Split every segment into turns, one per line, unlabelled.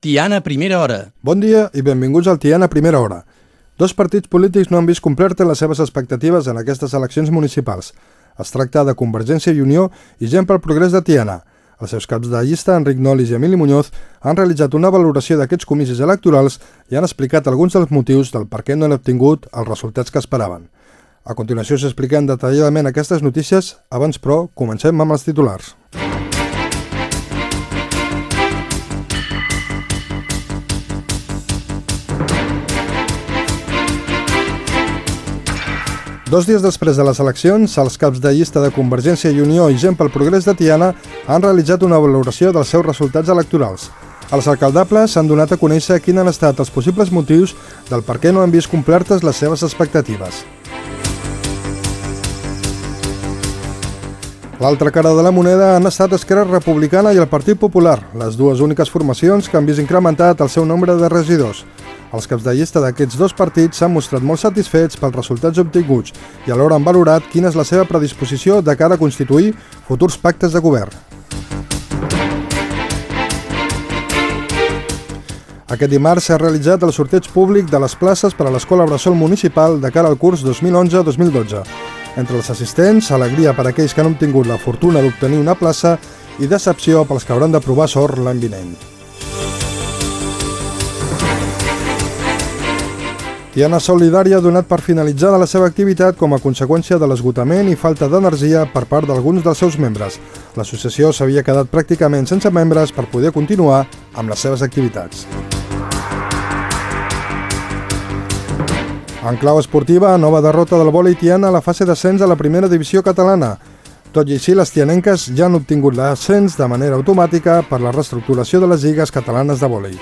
Tiana Primera Hora.
Bon dia i benvinguts al Tiana Primera Hora. Dos partits polítics no han vist complertes les seves expectatives en aquestes eleccions municipals. Es tracta de Convergència i Unió i Gent pel Progrés de Tiana. Els seus caps de llista, Enric Nolis i Emili Muñoz, han realitzat una valoració d'aquests comicis electorals i han explicat alguns dels motius del per què no han obtingut els resultats que esperaven. A continuació s'expliquen detalladament aquestes notícies, abans però comencem amb els titulars. Dos dies després de les eleccions, els caps de llista de Convergència i Unió i Gent pel Progrés de Tiana han realitzat una valoració dels seus resultats electorals. Els alcaldables han donat a conèixer quins han estat els possibles motius del per què no han vist complertes les seves expectatives. L'altra cara de la moneda han estat Esquerra Republicana i el Partit Popular, les dues úniques formacions que han vist incrementat el seu nombre de regidors. Els caps de llista d'aquests dos partits s'han mostrat molt satisfets pels resultats obtinguts i alhora han valorat quina és la seva predisposició de cara a constituir futurs pactes de govern. Aquest dimarts s'ha realitzat el sorteig públic de les places per a l'Escola Bressol Municipal de cara al curs 2011-2012. Entre els assistents, alegria per aquells que han obtingut la fortuna d'obtenir una plaça i decepció pels que hauran de provar sort l'any vinent. Tiana Solidària ha donat per finalitzada la seva activitat com a conseqüència de l'esgotament i falta d'energia per part d'alguns dels seus membres. L'associació s'havia quedat pràcticament sense membres per poder continuar amb les seves activitats. En clau esportiva, nova derrota del vòlei Tiana a la fase d'ascens a la primera divisió catalana. Tot i així, les tianenques ja han obtingut l'ascens de manera automàtica per la reestructuració de les lligues catalanes de vòlei.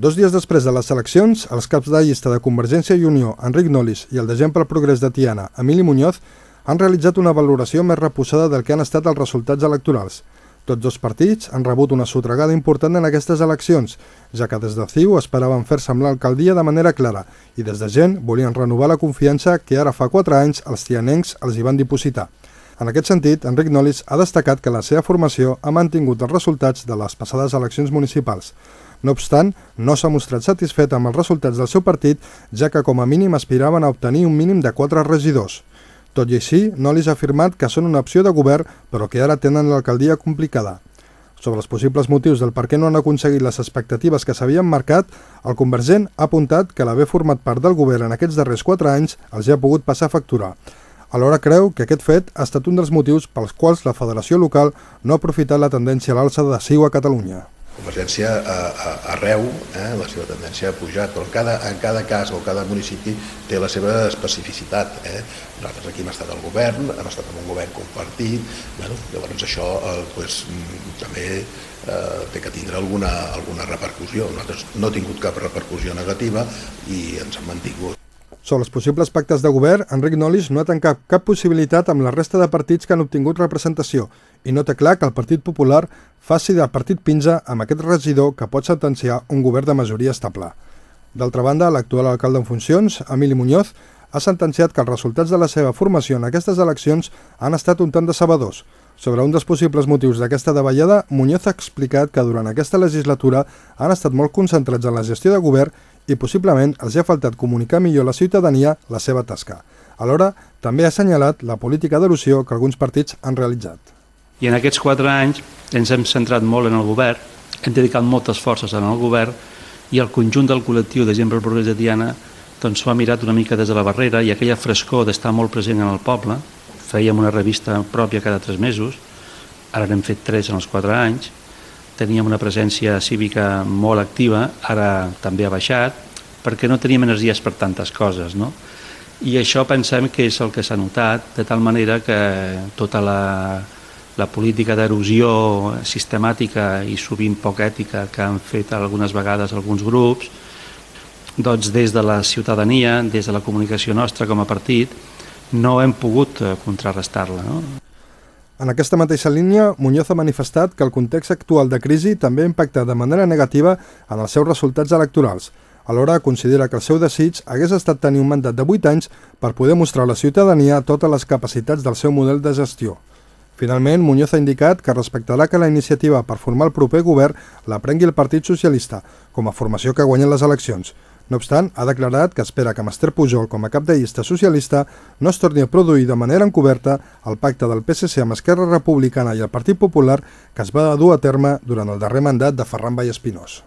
Dos dies després de les eleccions, els caps de llista de Convergència i Unió, Enric Nolis, i el de Gent pel Progrés de Tiana, Emili Muñoz, han realitzat una valoració més reposada del que han estat els resultats electorals. Tots dos partits han rebut una sotregada important en aquestes eleccions, ja que des de CiU esperaven fer-se amb l'alcaldia de manera clara i des de gent volien renovar la confiança que ara fa 4 anys els tianencs els hi van dipositar. En aquest sentit, Enric Nolis ha destacat que la seva formació ha mantingut els resultats de les passades eleccions municipals. No obstant, no s'ha mostrat satisfet amb els resultats del seu partit, ja que com a mínim aspiraven a obtenir un mínim de 4 regidors. Tot i així, Nolis ha afirmat que són una opció de govern, però que ara tenen l'alcaldia complicada. Sobre els possibles motius del per què no han aconseguit les expectatives que s'havien marcat, el convergent ha apuntat que l'haver format part del govern en aquests darrers 4 anys els ha pogut passar factura. Alhora creu que aquest fet ha estat un dels motius pels quals la federació local no ha aprofitat la tendència a l'alça de CiU a Catalunya.
Convergència a, a, arreu, eh, la seva tendència ha pujat, però en cada, en cada cas o cada municipi té la seva especificitat. Eh? Nosaltres aquí hem estat al govern, hem estat en un govern compartit, bueno, llavors això eh, pues, mm, també eh, té que tindre alguna, alguna repercussió. Nosaltres no hem tingut cap repercussió negativa i ens hem mantingut.
Sobre els possibles pactes de govern, Enric Nolis no ha tancat cap possibilitat amb la resta de partits que han obtingut representació i no té clar que el Partit Popular faci de partit pinja amb aquest regidor que pot sentenciar un govern de majoria estable. D'altra banda, l'actual alcalde en funcions, Emili Muñoz, ha sentenciat que els resultats de la seva formació en aquestes eleccions han estat un tant decebedors. Sobre un dels possibles motius d'aquesta davallada, Muñoz ha explicat que durant aquesta legislatura han estat molt concentrats en la gestió de govern i possiblement els ha faltat comunicar millor a la ciutadania la seva tasca. Alhora, també ha assenyalat la política d'erosió que alguns partits han realitzat.
I en aquests quatre anys ens hem centrat molt en el govern, hem dedicat moltes forces en el govern i el conjunt del col·lectiu de gent per progrés de Tiana doncs s'ho ha mirat una mica des de la barrera i aquella frescor d'estar molt present en el poble. Fèiem una revista pròpia cada tres mesos, ara n'hem fet tres en els quatre anys, teníem una presència cívica molt activa, ara també ha baixat, perquè no teníem energies per tantes coses, no? I això pensem que és el que s'ha notat, de tal manera que tota la, la política d'erosió sistemàtica i sovint poc ètica que han fet algunes vegades alguns grups, doncs des de la ciutadania, des de la comunicació nostra com a partit, no hem pogut eh, contrarrestar-la. No?
En aquesta mateixa línia, Muñoz ha manifestat que el context actual de crisi també ha impactat de manera negativa en els seus resultats electorals. Alhora, considera que el seu desig hagués estat tenir un mandat de 8 anys per poder mostrar a la ciutadania totes les capacitats del seu model de gestió. Finalment, Muñoz ha indicat que respectarà que la iniciativa per formar el proper govern la prengui el Partit Socialista, com a formació que ha guanyat les eleccions. No obstant, ha declarat que espera que Master Pujol, com a cap de llista socialista, no es torni a produir de manera encoberta el pacte del PSC amb Esquerra Republicana i el Partit Popular que es va dur a terme durant el darrer mandat de Ferran Vallespinós.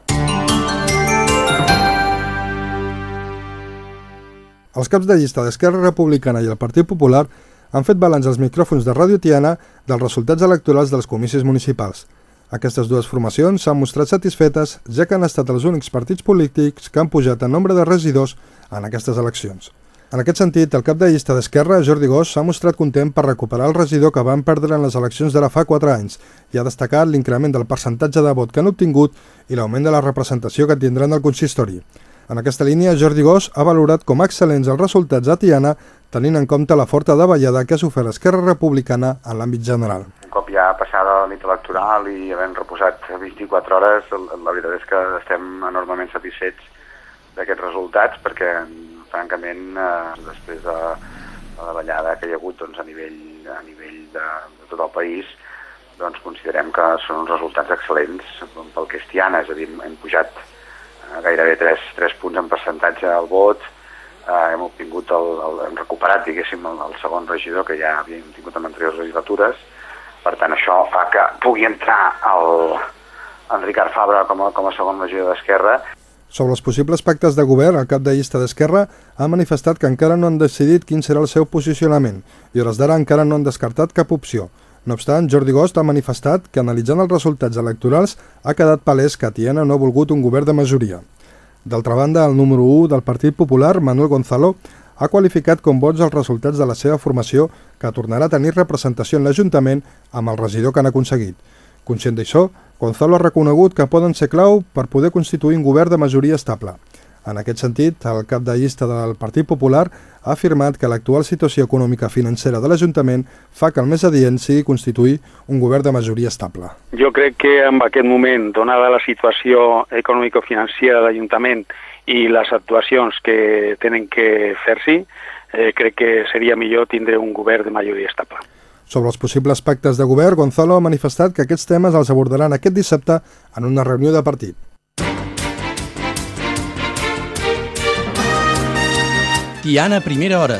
Els caps de llista d'Esquerra Republicana i el Partit Popular han fet balanç als micròfons de Ràdio Tiana dels resultats electorals dels comicis municipals. Aquestes dues formacions s'han mostrat satisfetes, ja que han estat els únics partits polítics que han pujat en nombre de regidors en aquestes eleccions. En aquest sentit, el cap de llista d'Esquerra, Jordi Gós, s'ha mostrat content per recuperar el regidor que van perdre en les eleccions d'ara fa 4 anys i ha destacat l'increment del percentatge de vot que han obtingut i l'augment de la representació que tindran al consistori. En aquesta línia, Jordi Gós ha valorat com excel·lents els resultats a Tiana, tenint en compte la forta davallada que ha sofert Esquerra Republicana en l'àmbit general.
Cop ja passada la nit electoral i havent reposat 24 hores, la veritat és que estem enormement satisfets d'aquests resultats perquè, francament, eh, després de la davallada que hi ha hagut doncs, a nivell, a nivell de, de tot el país, doncs considerem que són uns resultats excel·lents pel que és Tiana, és a dir, hem pujat gairebé 3, 3 punts en percentatge al vot, eh, hem obtingut el, el, hem recuperat, diguéssim, el, el segon regidor que ja havíem tingut en anteriors legislatures, per tant això fa que pugui entrar el, en Ricard Fabra com a, com a segon regidor d'Esquerra.
Sobre els possibles pactes de govern, el cap de llista d'Esquerra ha manifestat que encara no han decidit quin serà el seu posicionament i hores d'ara encara no han descartat cap opció. No obstant, Jordi Gost ha manifestat que analitzant els resultats electorals ha quedat palès que Tiana no ha volgut un govern de majoria. D'altra banda, el número 1 del Partit Popular, Manuel Gonzalo, ha qualificat com bons els resultats de la seva formació que tornarà a tenir representació en l'Ajuntament amb el regidor que han aconseguit. Conscient d'això, Gonzalo ha reconegut que poden ser clau per poder constituir un govern de majoria estable. En aquest sentit, el cap de llista del Partit Popular ha afirmat que l'actual situació econòmica financera de l'Ajuntament fa que el més adient sigui constituir un govern de majoria estable.
Jo crec que en aquest moment, donada la situació econòmico-financera de l'Ajuntament i les actuacions que tenen que fer-s'hi, eh, crec que seria millor tindre un govern de majoria estable.
Sobre els possibles pactes de govern, Gonzalo ha manifestat que aquests temes els abordaran aquest dissabte en una reunió de partit.
Tiana Primera Hora.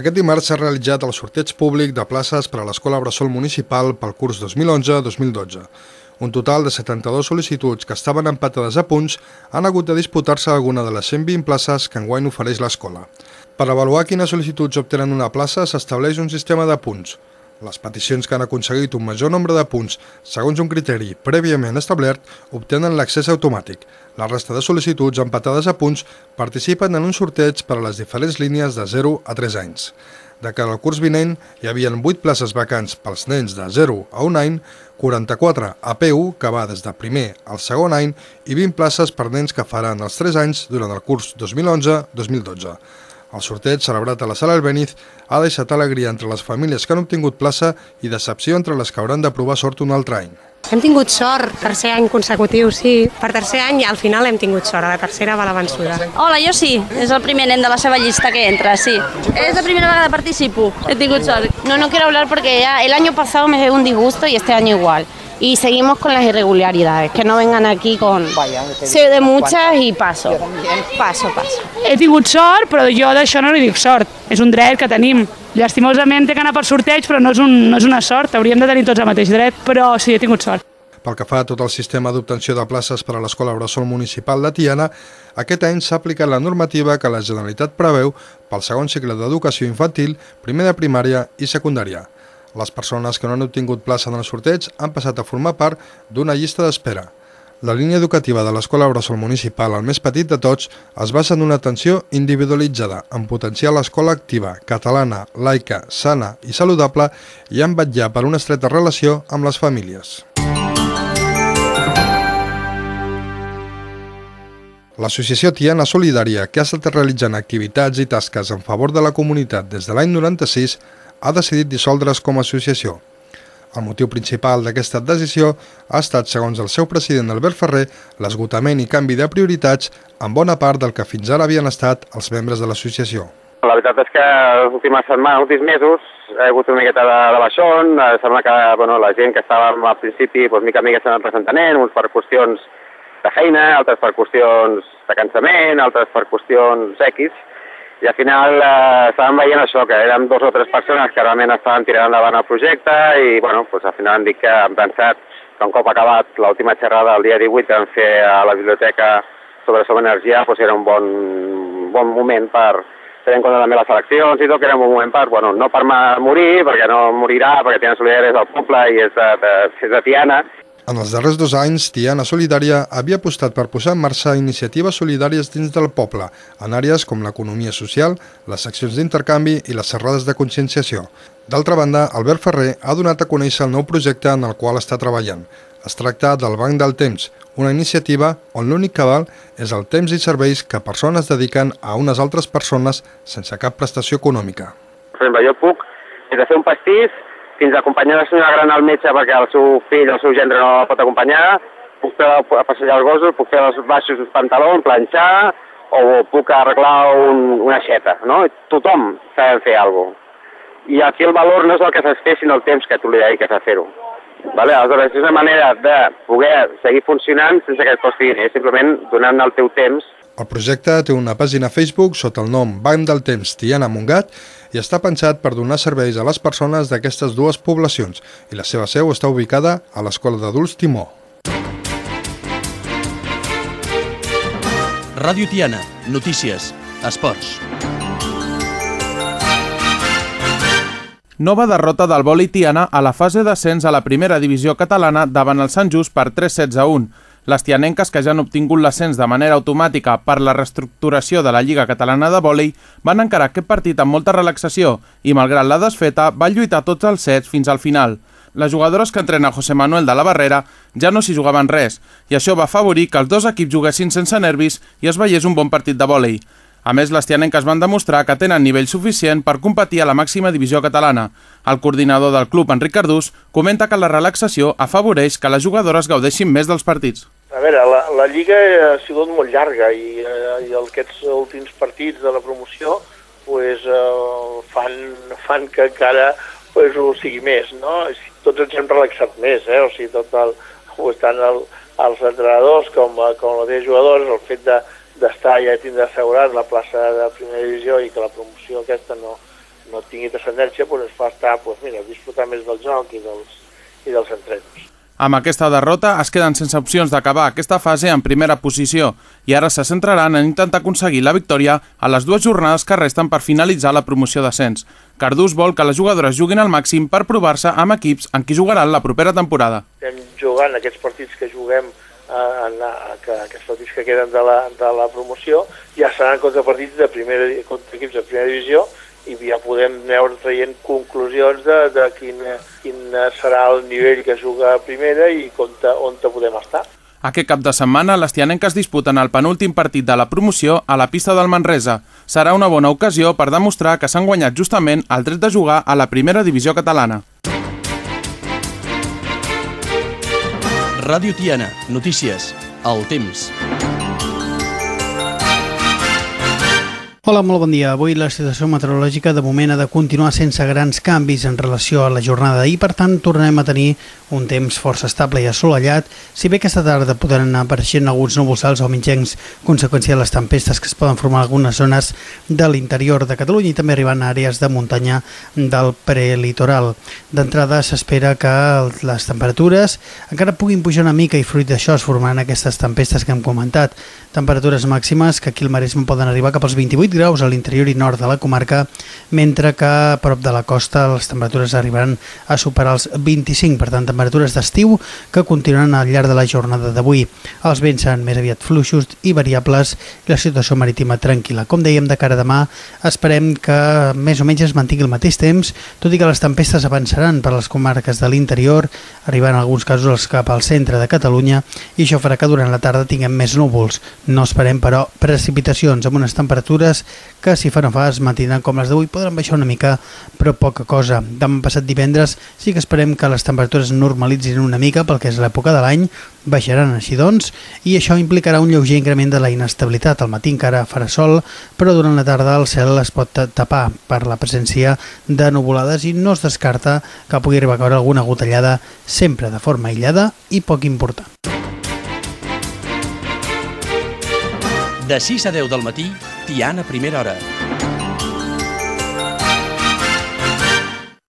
Aquest dimarts s'ha realitzat el sorteig públic de places per a l'Escola Bressol Municipal pel curs 2011-2012. Un total de 72 sol·licituds que estaven empatades a punts han hagut de disputar-se alguna de les 120 places que enguany ofereix l'escola. Per avaluar quines sol·licituds obtenen una plaça s'estableix un sistema de punts. Les peticions que han aconseguit un major nombre de punts segons un criteri prèviament establert obtenen l'accés automàtic. La resta de sol·licituds empatades a punts participen en un sorteig per a les diferents línies de 0 a 3 anys. De cara al curs vinent, hi havia 8 places vacants pels nens de 0 a 1 any, 44 a P1, que va des de primer al segon any, i 20 places per nens que faran els 3 anys durant el curs 2011-2012. El sorteig, celebrat a la Sala Albéniz, ha deixat alegria entre les famílies que han obtingut plaça i decepció entre les que hauran de provar sort un altre any.
Hem tingut sort, tercer any consecutiu, sí. Per tercer any al final hem tingut sort, a la tercera va la vençuda.
Hola, jo sí, és el primer nen de la seva llista que entra, sí. És la primera vegada que participo, he tingut sort. No, no quiero hablar porque ya el año pasado me dio un disgusto y este año igual. Y seguimos con las irregularidades, que no vengan aquí con... Sé de muchas i passo. Passo, passo.
He tingut sort, però jo d'això no li dic sort. És un dret que tenim. Llastimosament té que anar per sorteig, però no és, un, no és una sort. Hauríem de tenir tots el mateix dret, però sí, he tingut sort.
Pel que fa a tot el sistema d'obtenció de places per a l'Escola Bressol Municipal de Tiana, aquest any s'ha aplicat la normativa que la Generalitat preveu pel segon cicle d'educació infantil, primer de primària i secundària. Les persones que no han obtingut plaça en el sorteig han passat a formar part d'una llista d'espera. La línia educativa de l'Escola Bressol Municipal, el més petit de tots, es basa en una atenció individualitzada, en potenciar l'escola activa, catalana, laica, sana i saludable i en vetllar per una estreta relació amb les famílies. L'associació Tiana Solidària, que ha estat realitzant activitats i tasques en favor de la comunitat des de l'any 96, ha decidit dissoldre's com a associació. El motiu principal d'aquesta decisió ha estat, segons el seu president Albert Ferrer, l'esgotament i canvi de prioritats en bona part del que fins ara havien estat els membres de l'associació.
La veritat és que les últimes setmanes, els últims mesos, ha hagut una miqueta de, de baixón, eh, sembla que bueno, la gent que estava al principi, doncs, mica a mica s'han presentant, uns per qüestions de feina, altres per qüestions de cansament, altres per qüestions X, i al final eh, estàvem veient això, que érem dos o tres persones que realment estaven tirant endavant el projecte i bueno, doncs al final hem dit que hem pensat que un cop acabat l'última xerrada el dia 18 que vam fer a la biblioteca sobre som energia, doncs era un bon, bon moment per tenir en compte també les eleccions i tot, que era un bon moment per, bueno, no per morir, perquè no morirà, perquè Tiana Solidària és del poble i és de, de, és de Tiana,
en els darrers dos anys, Tiana Solidària havia apostat per posar en marxa iniciatives solidàries dins del poble, en àrees com l'economia social, les seccions d'intercanvi i les serrades de conscienciació. D'altra banda, Albert Ferrer ha donat a conèixer el nou projecte en el qual està treballant. Es tracta del Banc del Temps, una iniciativa on l'únic que val és el temps i serveis que persones dediquen a unes altres persones sense cap prestació econòmica.
Per exemple, jo puc de fer un pastís fins a acompanyar la senyora gran al metge perquè el seu fill, el seu gendre no la pot acompanyar, puc fer a passejar els gossos, puc fer els baixos els pantalons, planxar, o puc arreglar un, una xeta, no? Tothom s'ha de fer alguna cosa. I aquí el valor no és el que s'has fet, sinó el temps que tu li dediques a fer-ho. Vale? Aleshores, és una manera de poder seguir funcionant sense que et costi diners, simplement donant el teu temps
el projecte té una pàgina Facebook sota el nom Banc del Temps Tiana Mungat i està pensat per donar serveis a les persones d'aquestes dues poblacions i la seva seu està ubicada a l'Escola d'Adults Timó.
Ràdio Tiana, notícies, esports.
Nova derrota del vòlei Tiana a la fase d'ascens a la primera divisió catalana davant el Sant Just per 3-16 a 1. Les tianenques, que ja han obtingut l'ascens de manera automàtica per la reestructuració de la Lliga Catalana de Vòlei, van encarar aquest partit amb molta relaxació i, malgrat la desfeta, van lluitar tots els sets fins al final. Les jugadores que entrena José Manuel de la Barrera ja no s'hi jugaven res, i això va afavorir que els dos equips juguessin sense nervis i es veiés un bon partit de vòlei. A més, les tianenques van demostrar que tenen nivell suficient per competir a la màxima divisió catalana. El coordinador del club, Enric Cardús, comenta que la relaxació afavoreix que les jugadores gaudeixin més dels partits.
A veure, la, la Lliga ha sigut molt llarga i, eh, i aquests últims partits de la promoció pues, eh, fan, fan que encara pues, ho sigui més, no? Tots ens hem relaxat més, eh? O sigui, tot el, tant el, els entrenadors com, com les jugadors, el fet de, d'estar ja tindre assegurat la plaça de primera divisió i que la promoció aquesta no, no tingui descendència, doncs ens fa estar, doncs mira, disfrutar més del joc i dels, i dels entrenos.
Amb aquesta derrota es queden sense opcions d'acabar aquesta fase en primera posició i ara se centraran en intentar aconseguir la victòria a les dues jornades que resten per finalitzar la promoció d'ascens. Cardús vol que les jugadores juguin al màxim per provar-se amb equips en qui jugaran la propera temporada.
Estem jugant aquests partits que juguem en la, que aquests partits que queden de la, de la promoció ja seran contra partits de primera, contra equips de primera divisió i ja podem veure traient conclusions de, de quin, quin serà el nivell que juga a primera i on, on podem estar.
Aquest cap de setmana, les tianenques disputen el penúltim partit de la promoció a la pista del Manresa. Serà una bona ocasió per demostrar que s'han guanyat justament el dret de jugar a la primera divisió catalana.
Ràdio Tiana, notícies, el temps.
Hola, molt bon dia. Avui la situació meteorològica de moment ha de continuar sense grans canvis en relació a la jornada d'ahir, per tant tornarem a tenir un temps força estable i assolellat, si bé aquesta tarda podran anar apareixent alguns núvols alts o mitjans conseqüència de les tempestes que es poden formar algunes zones de l'interior de Catalunya i també arribant a àrees de muntanya del prelitoral. D'entrada s'espera que les temperatures encara puguin pujar una mica i fruit d'això es formaran aquestes tempestes que hem comentat. Temperatures màximes que aquí al Maresme poden arribar cap als 28 18 graus a l'interior i nord de la comarca, mentre que a prop de la costa les temperatures arribaran a superar els 25, per tant, temperatures d'estiu que continuaran al llarg de la jornada d'avui. Els vents seran més aviat fluixos i variables i la situació marítima tranquil·la. Com dèiem, de cara a demà esperem que més o menys es mantingui el mateix temps, tot i que les tempestes avançaran per les comarques de l'interior, arribant en alguns casos cap al centre de Catalunya, i això farà que durant la tarda tinguem més núvols. No esperem, però, precipitacions amb unes temperatures mínimes que si fa no fas mantindran com les d'avui podran baixar una mica però poca cosa. Demà passat divendres sí que esperem que les temperatures normalitzin una mica pel que és l'època de l'any, baixaran així doncs i això implicarà un lleuger increment de la inestabilitat. Al matí encara farà sol però durant la tarda el cel es pot tapar per la presència de nuvolades i no es descarta que pugui arribar a caure alguna gotellada sempre de forma aïllada i poc important.
De 6 a 10 del matí, Tiana Primera Hora.